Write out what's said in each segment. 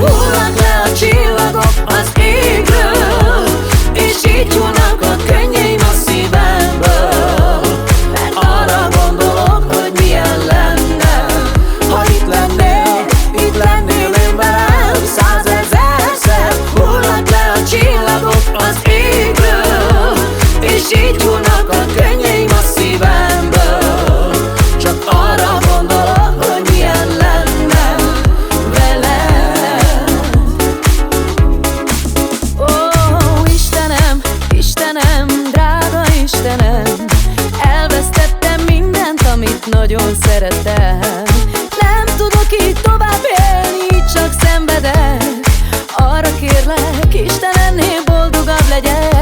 Hullanak le a csillagok az égről És így jön nagyon szeretem. Nem tudok így tovább élni, csak szenvedek. Arra kérlek, Istenem, boldagabb legyek.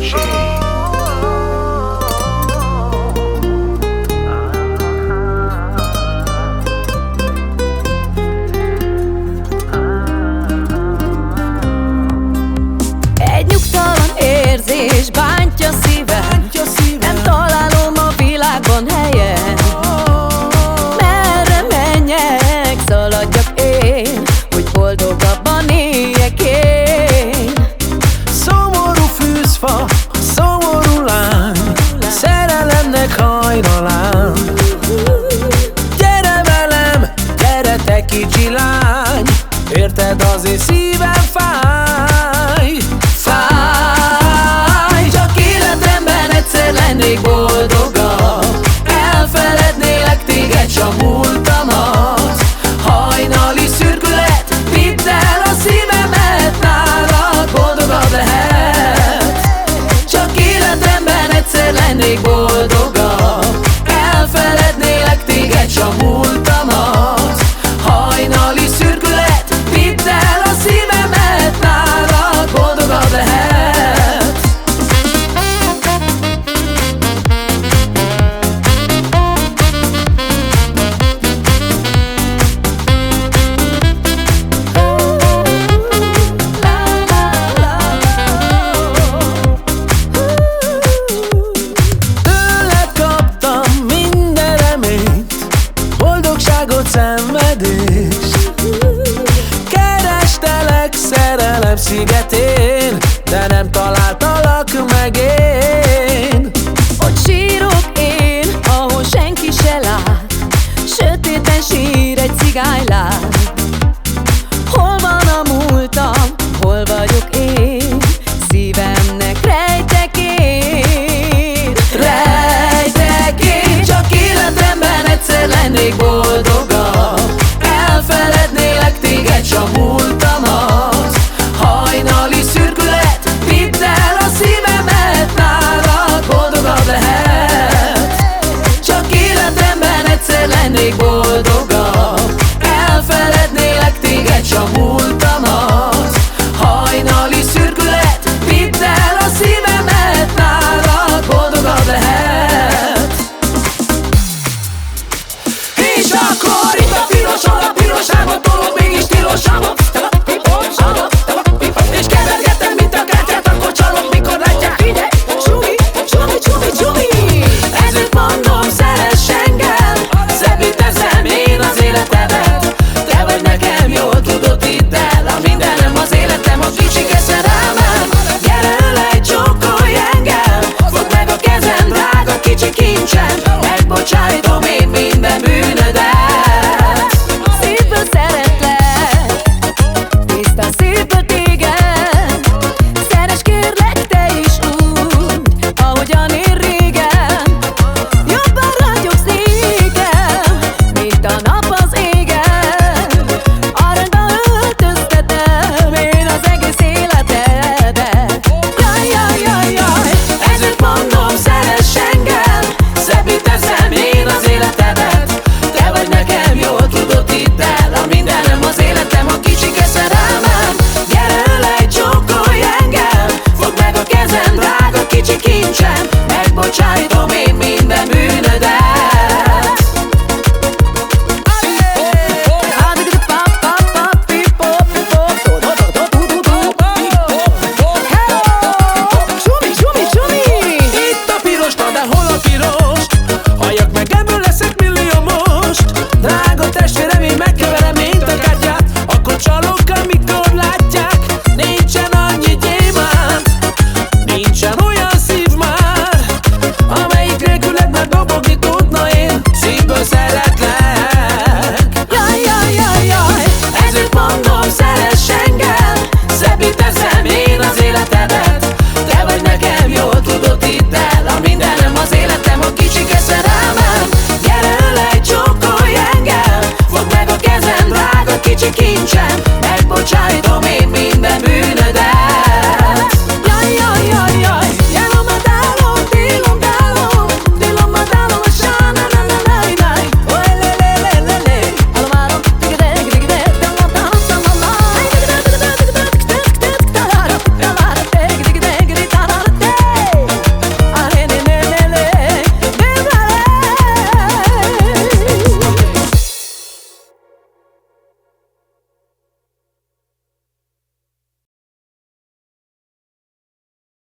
dolce. Egy nyugtalan érzés bántja szív érted, azért szívem fáj Fáj. Csak életemben egyszer lennék boldogabb Elfelednélek téged, s a múltamat. Hajnali szürkület, vidd el a szívemet Nálad boldogabb lehet. Csak életemben egyszer lennék boldogabb Siga it.